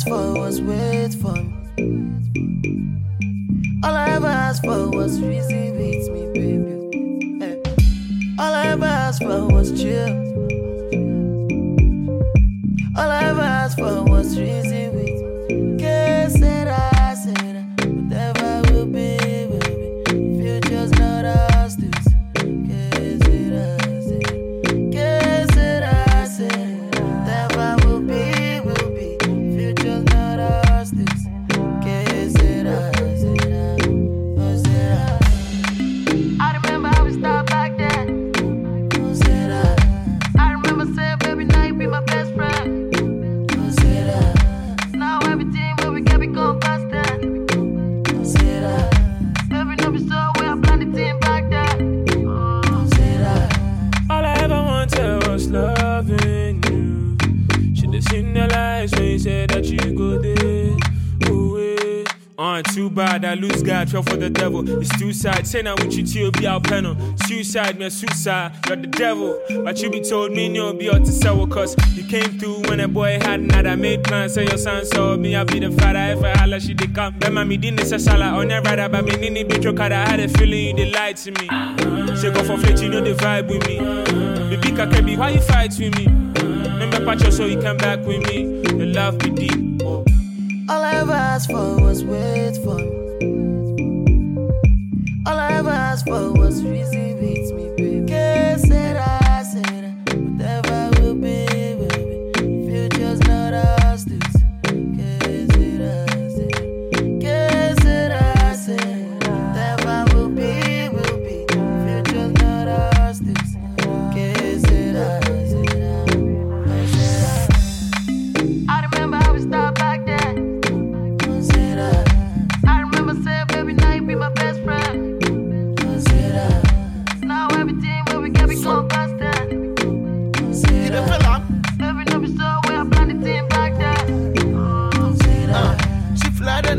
asked for was for me. All I ever asked for was reason loving you. Should've seen the lights when you said that you Uh, too bad I lose God, fell for the devil. It's two sides, say now with you till be out panel. Suicide, me a suicide, you're the devil. But you be told me you'll be out to sell, cause you came through when a boy had. I made plans, say your son saw me, I be the father. If I holla, she did come. Then mommy didn't say sala, on your radar, but me nini be choke, I had a feeling you did lie to me. Say go for flit, you know the vibe with me. Baby, Kakebi, why you fight with me? Remember, patch so you come back with me. The love be deep. Asked for was wait for me.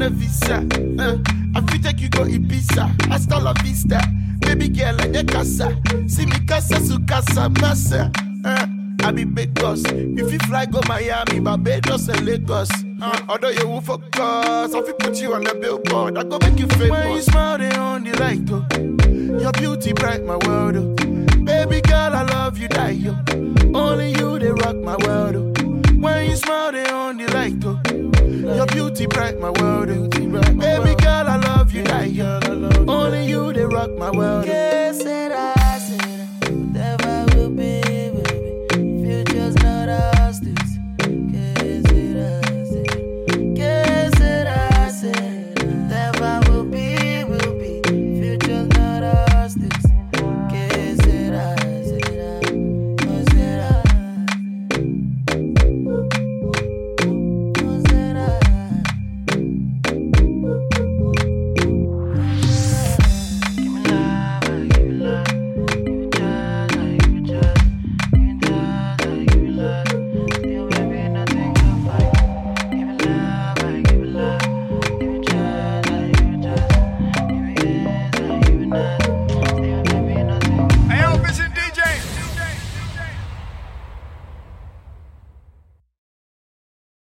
A visa. Uh, I feel take you go Ibiza. Hasta la vista. Baby girl, and your casa. See me casa su casa massa. Uh, I be boss. If you fly go Miami, Barbados and Lagos. Uh, although you will focus, I feel put you on the billboard. I go make you famous. When you smile, they on the light, oh. Your beauty bright my world, oh. Baby girl, I love you, die, yo. Only you, beauty bright my world, oh. Baby girl, I love you, die, yo. Only you, they rock my world, oh.